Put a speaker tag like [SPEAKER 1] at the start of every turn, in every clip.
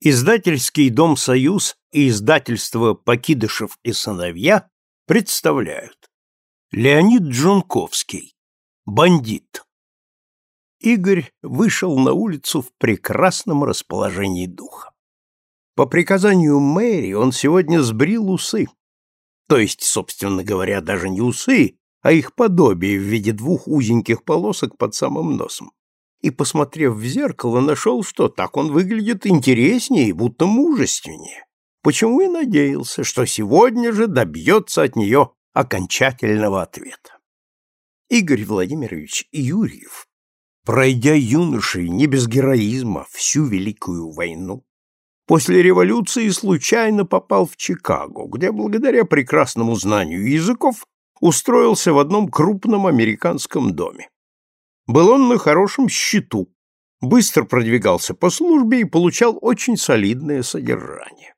[SPEAKER 1] Издательский дом «Союз» и издательство «Покидышев и сыновья» представляют. Леонид Джунковский. Бандит. Игорь вышел на улицу в прекрасном расположении духа. По приказанию Мэри он сегодня сбрил усы, то есть, собственно говоря, даже не усы, а их подобие в виде двух узеньких полосок под самым носом и, посмотрев в зеркало, нашел, что так он выглядит интереснее и будто мужественнее. Почему и надеялся, что сегодня же добьется от нее окончательного ответа. Игорь Владимирович Юрьев, пройдя юношей не без героизма всю Великую войну, после революции случайно попал в Чикаго, где благодаря прекрасному знанию языков устроился в одном крупном американском доме. Был он на хорошем счету, быстро продвигался по службе и получал очень солидное содержание.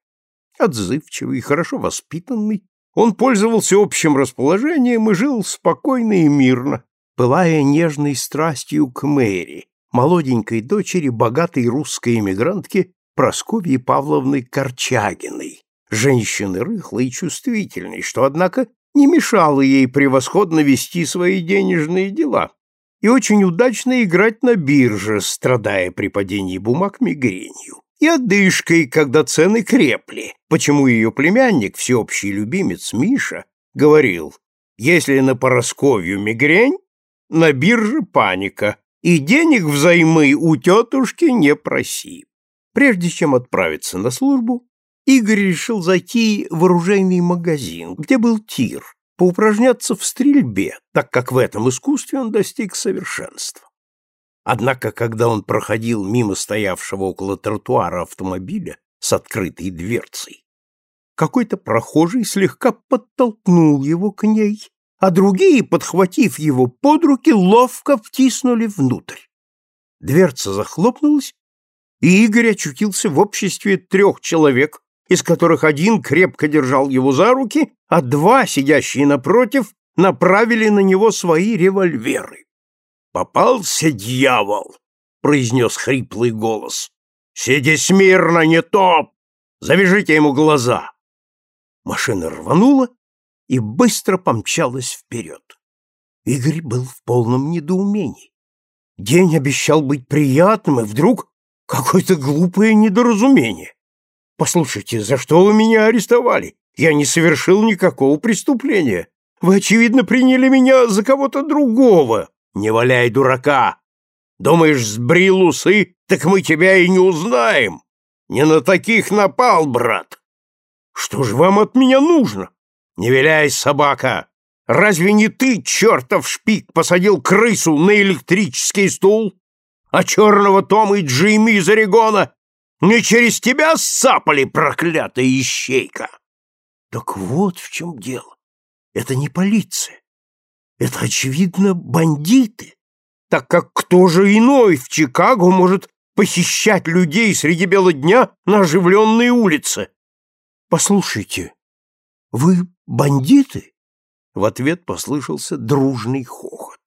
[SPEAKER 1] Отзывчивый хорошо воспитанный, он пользовался общим расположением и жил спокойно и мирно, пылая нежной страстью к Мэри, молоденькой дочери богатой русской эмигрантки Прасковьи Павловны Корчагиной, женщины рыхлой и чувствительной, что, однако, не мешало ей превосходно вести свои денежные дела, и очень удачно играть на бирже, страдая при падении бумаг мигренью, и одышкой, когда цены крепли, почему ее племянник, всеобщий любимец Миша, говорил, если на Поросковью мигрень, на бирже паника, и денег взаймы у тетушки не проси. Прежде чем отправиться на службу, Игорь решил зайти в оружейный магазин, где был тир, поупражняться в стрельбе, так как в этом искусстве он достиг совершенства. Однако, когда он проходил мимо стоявшего около тротуара автомобиля с открытой дверцей, какой-то прохожий слегка подтолкнул его к ней, а другие, подхватив его под руки, ловко втиснули внутрь. Дверца захлопнулась, и Игорь очутился в обществе трех человек, из которых один крепко держал его за руки, а два, сидящие напротив, направили на него свои револьверы. «Попался дьявол!» — произнес хриплый голос. «Сиди смирно, не топ! Завяжите ему глаза!» Машина рванула и быстро помчалась вперед. Игорь был в полном недоумении. День обещал быть приятным, и вдруг какое-то глупое недоразумение. Послушайте, за что вы меня арестовали? Я не совершил никакого преступления. Вы, очевидно, приняли меня за кого-то другого. Не валяй дурака. Думаешь, сбрил усы, так мы тебя и не узнаем. Не на таких напал, брат. Что же вам от меня нужно? Не виляй, собака. Разве не ты, чертов шпик, посадил крысу на электрический стул? А черного Тома и Джимми из Орегона не через тебя сапали, проклятая ищейка! Так вот в чем дело. Это не полиция. Это, очевидно, бандиты. Так как кто же иной в Чикаго может похищать людей среди бела дня на оживленной улице? Послушайте, вы бандиты? В ответ послышался дружный хохот.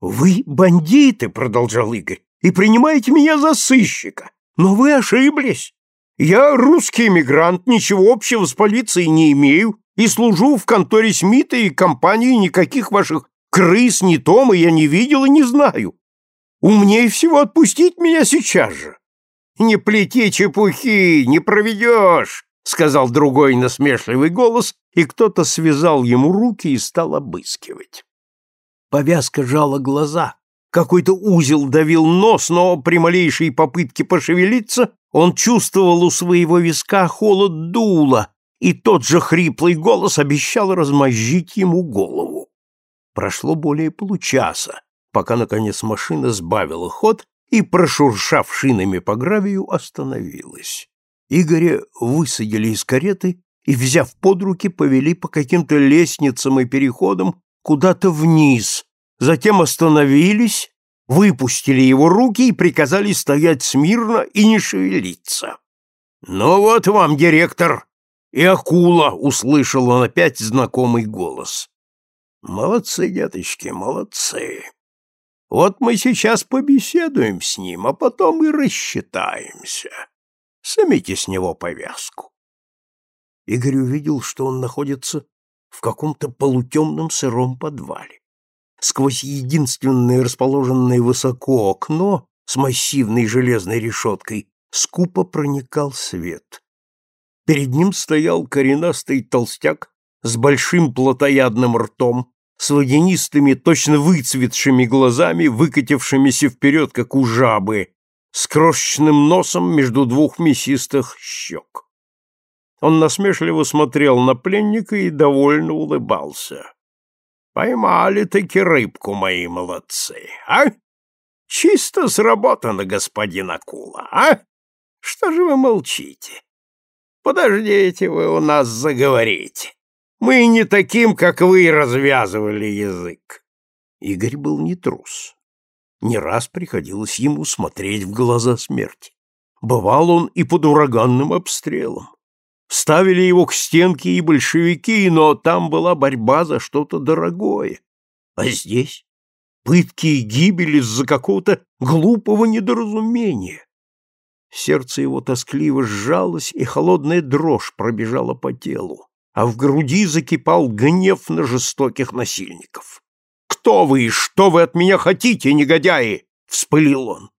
[SPEAKER 1] «Вы бандиты!» — продолжал Игорь. «И принимаете меня за сыщика. Но вы ошиблись. Я русский эмигрант, ничего общего с полицией не имею и служу в конторе Смита и компании никаких ваших крыс, ни Тома я не видел и не знаю. Умнее всего отпустить меня сейчас же. Не плети чепухи, не проведешь, сказал другой насмешливый голос, и кто-то связал ему руки и стал обыскивать. Повязка жала глаза, какой-то узел давил нос, но при малейшей попытке пошевелиться он чувствовал у своего виска холод дула, и тот же хриплый голос обещал размозжить ему голову. Прошло более получаса, пока, наконец, машина сбавила ход и, прошуршав шинами по гравию, остановилась. Игоря высадили из кареты и, взяв под руки, повели по каким-то лестницам и переходам куда-то вниз, затем остановились, выпустили его руки и приказали стоять смирно и не шевелиться. «Ну вот вам, директор, и акула!» — услышал он опять знакомый голос. «Молодцы, деточки, молодцы. Вот мы сейчас побеседуем с ним, а потом и рассчитаемся. Снимите с него повязку. Игорь увидел, что он находится в каком-то полутемном сыром подвале. Сквозь единственное расположенное высоко окно с массивной железной решеткой скупо проникал свет. Перед ним стоял коренастый толстяк с большим плотоядным ртом, с водянистыми, точно выцветшими глазами, выкатившимися вперед, как у жабы, с крошечным носом между двух мясистых щек. Он насмешливо смотрел на пленника и довольно улыбался. «Поймали-таки рыбку, мои молодцы, а? Чисто сработано, господин Акула, а? Что же вы молчите? Подождите вы у нас заговорите. Мы не таким, как вы, развязывали язык». Игорь был не трус. Не раз приходилось ему смотреть в глаза смерти. Бывал он и под ураганным обстрелом. Ставили его к стенке и большевики, но там была борьба за что-то дорогое. А здесь пытки и гибель из-за какого-то глупого недоразумения. Сердце его тоскливо сжалось, и холодная дрожь пробежала по телу, а в груди закипал гнев на жестоких насильников. «Кто вы и что вы от меня хотите, негодяи?» — вспылил он.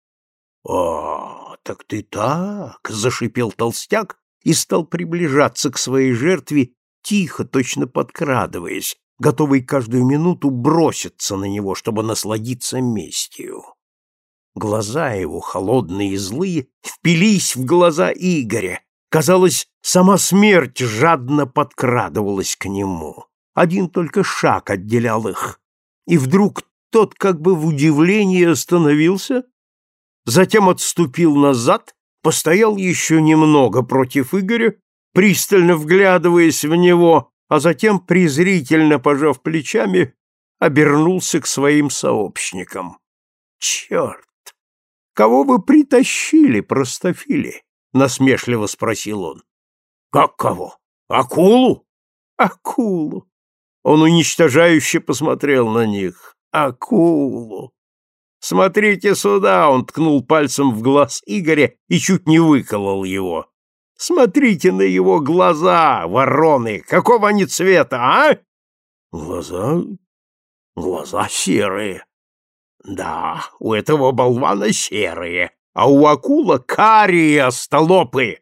[SPEAKER 1] «О, так ты так!» — зашипел толстяк, и стал приближаться к своей жертве, тихо, точно подкрадываясь, готовый каждую минуту броситься на него, чтобы насладиться местью. Глаза его, холодные и злые, впились в глаза Игоря. Казалось, сама смерть жадно подкрадывалась к нему. Один только шаг отделял их. И вдруг тот как бы в удивлении остановился, затем отступил назад постоял еще немного против Игоря, пристально вглядываясь в него, а затем, презрительно пожав плечами, обернулся к своим сообщникам. «Черт! Кого вы притащили, простофили?» — насмешливо спросил он. «Как кого? Акулу?» «Акулу!» Он уничтожающе посмотрел на них. «Акулу! «Смотрите сюда!» — он ткнул пальцем в глаз Игоря и чуть не выколол его. «Смотрите на его глаза, вороны! Какого они цвета, а?» «Глаза? Глаза серые». «Да, у этого болвана серые, а у акула карие остолопы!»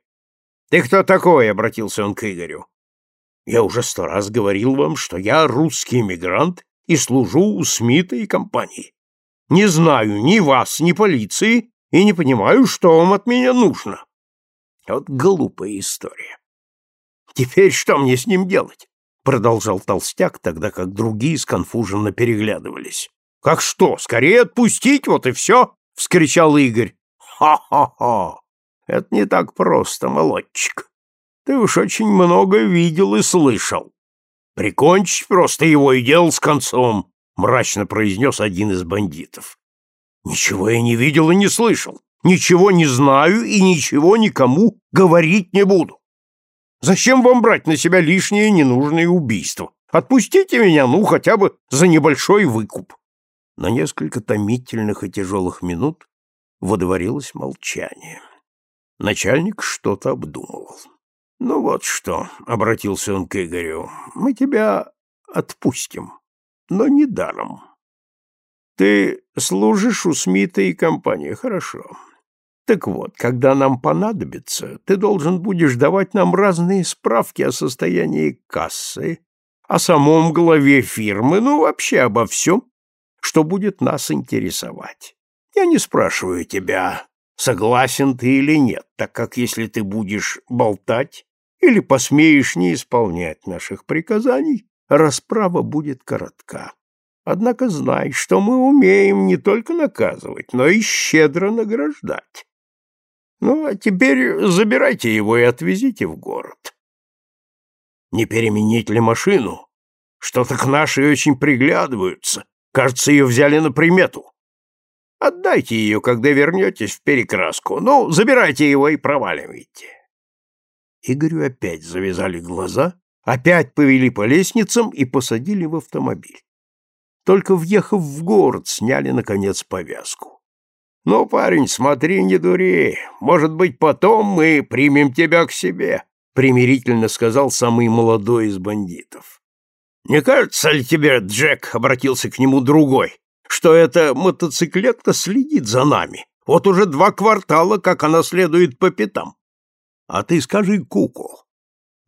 [SPEAKER 1] «Ты кто такой?» — обратился он к Игорю. «Я уже сто раз говорил вам, что я русский эмигрант и служу у Смита и компании. Не знаю ни вас, ни полиции, и не понимаю, что вам от меня нужно. Вот глупая история. Теперь что мне с ним делать? Продолжал толстяк, тогда как другие сконфуженно переглядывались. Как что, скорее отпустить, вот и все! Вскричал Игорь. Ха-ха-ха! Это не так просто, молодчик. Ты уж очень много видел и слышал. Прикончить просто его и дел с концом мрачно произнес один из бандитов. Ничего я не видел и не слышал, ничего не знаю и ничего никому говорить не буду. Зачем вам брать на себя лишнее ненужное убийство? Отпустите меня, ну, хотя бы за небольшой выкуп. На несколько томительных и тяжелых минут водворилось молчание. Начальник что-то обдумывал. «Ну вот что», — обратился он к Игорю, — «мы тебя отпустим но не даром. Ты служишь у Смита и компании, хорошо. Так вот, когда нам понадобится, ты должен будешь давать нам разные справки о состоянии кассы, о самом главе фирмы, ну, вообще обо всем, что будет нас интересовать. Я не спрашиваю тебя, согласен ты или нет, так как если ты будешь болтать или посмеешь не исполнять наших приказаний, расправа будет коротка. Однако знай, что мы умеем не только наказывать, но и щедро награждать. Ну, а теперь забирайте его и отвезите в город. Не переменить ли машину? Что-то к нашей очень приглядываются. Кажется, ее взяли на примету. Отдайте ее, когда вернетесь в перекраску. Ну, забирайте его и проваливайте. Игорю опять завязали глаза, Опять повели по лестницам и посадили в автомобиль. Только въехав в город, сняли, наконец, повязку. Ну, парень, смотри, не дури. Может быть, потом мы примем тебя к себе, примирительно сказал самый молодой из бандитов. Не кажется ли тебе, Джек, обратился к нему другой, что эта мотоциклетка следит за нами? Вот уже два квартала, как она следует по пятам. А ты скажи Куку.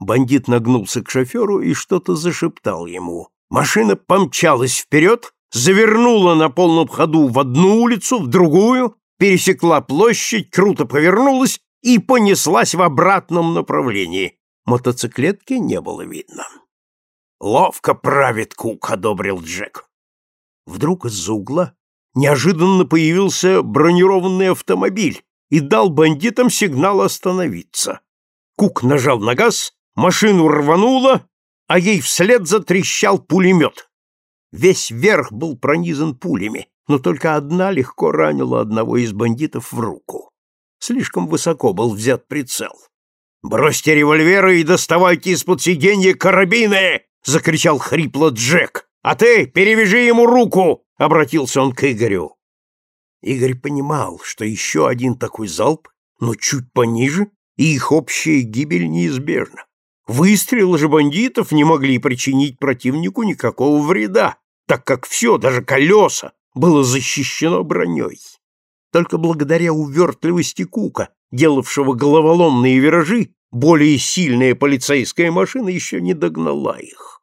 [SPEAKER 1] Бандит нагнулся к шоферу и что-то зашептал ему. Машина помчалась вперед, завернула на полном ходу в одну улицу, в другую, пересекла площадь, круто повернулась и понеслась в обратном направлении. Мотоциклетки не было видно. «Ловко правит Кук», — одобрил Джек. Вдруг из-за угла неожиданно появился бронированный автомобиль и дал бандитам сигнал остановиться. Кук нажал на газ, машину рвануло, а ей вслед затрещал пулемет. Весь верх был пронизан пулями, но только одна легко ранила одного из бандитов в руку. Слишком высоко был взят прицел. «Бросьте револьверы и доставайте из-под сиденья карабины!» — закричал хрипло Джек. «А ты перевяжи ему руку!» — обратился он к Игорю. Игорь понимал, что еще один такой залп, но чуть пониже, и их общая гибель неизбежна. Выстрелы же бандитов не могли причинить противнику никакого вреда, так как все, даже колеса, было защищено броней. Только благодаря увертливости Кука, делавшего головоломные виражи, более сильная полицейская машина еще не догнала их.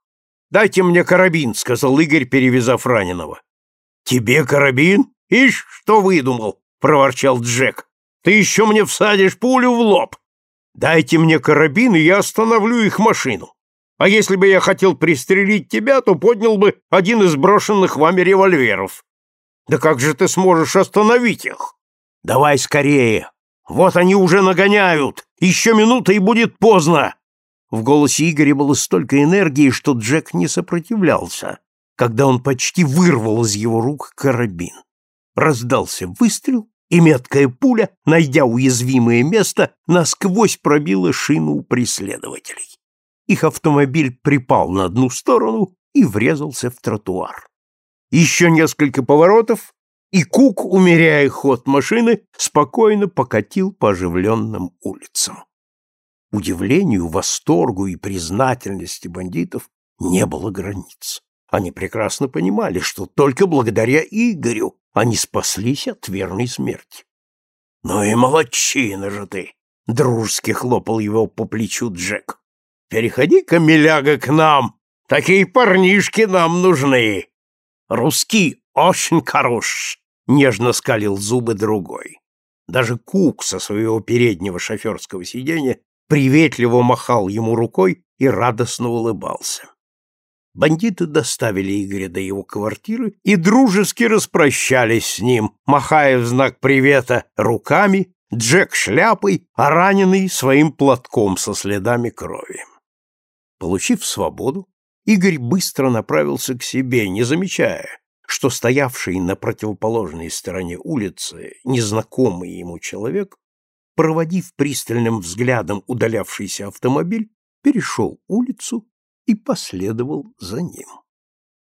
[SPEAKER 1] «Дайте мне карабин», — сказал Игорь, перевязав раненого. «Тебе карабин? Ишь, что выдумал?» — проворчал Джек. «Ты еще мне всадишь пулю в лоб. Дайте мне карабин, и я остановлю их машину. А если бы я хотел пристрелить тебя, то поднял бы один из брошенных вами револьверов. Да как же ты сможешь остановить их? Давай скорее. Вот они уже нагоняют. Еще минута и будет поздно. В голосе Игоря было столько энергии, что Джек не сопротивлялся, когда он почти вырвал из его рук карабин. Раздался выстрел, и меткая пуля, найдя уязвимое место, насквозь пробила шину у преследователей. Их автомобиль припал на одну сторону и врезался в тротуар. Еще несколько поворотов, и Кук, умеряя ход машины, спокойно покатил по оживленным улицам. Удивлению, восторгу и признательности бандитов не было границ. Они прекрасно понимали, что только благодаря Игорю они спаслись от верной смерти. — Ну и молодчина же ты! — дружески хлопал его по плечу Джек. — Переходи-ка, миляга, к нам! Такие парнишки нам нужны! Русский очень хорош! — нежно скалил зубы другой. Даже Кук со своего переднего шоферского сиденья приветливо махал ему рукой и радостно улыбался. Бандиты доставили Игоря до его квартиры и дружески распрощались с ним, махая в знак привета руками, Джек шляпой, а раненый своим платком со следами крови. Получив свободу, Игорь быстро направился к себе, не замечая, что стоявший на противоположной стороне улицы незнакомый ему человек, проводив пристальным взглядом удалявшийся автомобиль, перешел улицу и последовал за ним.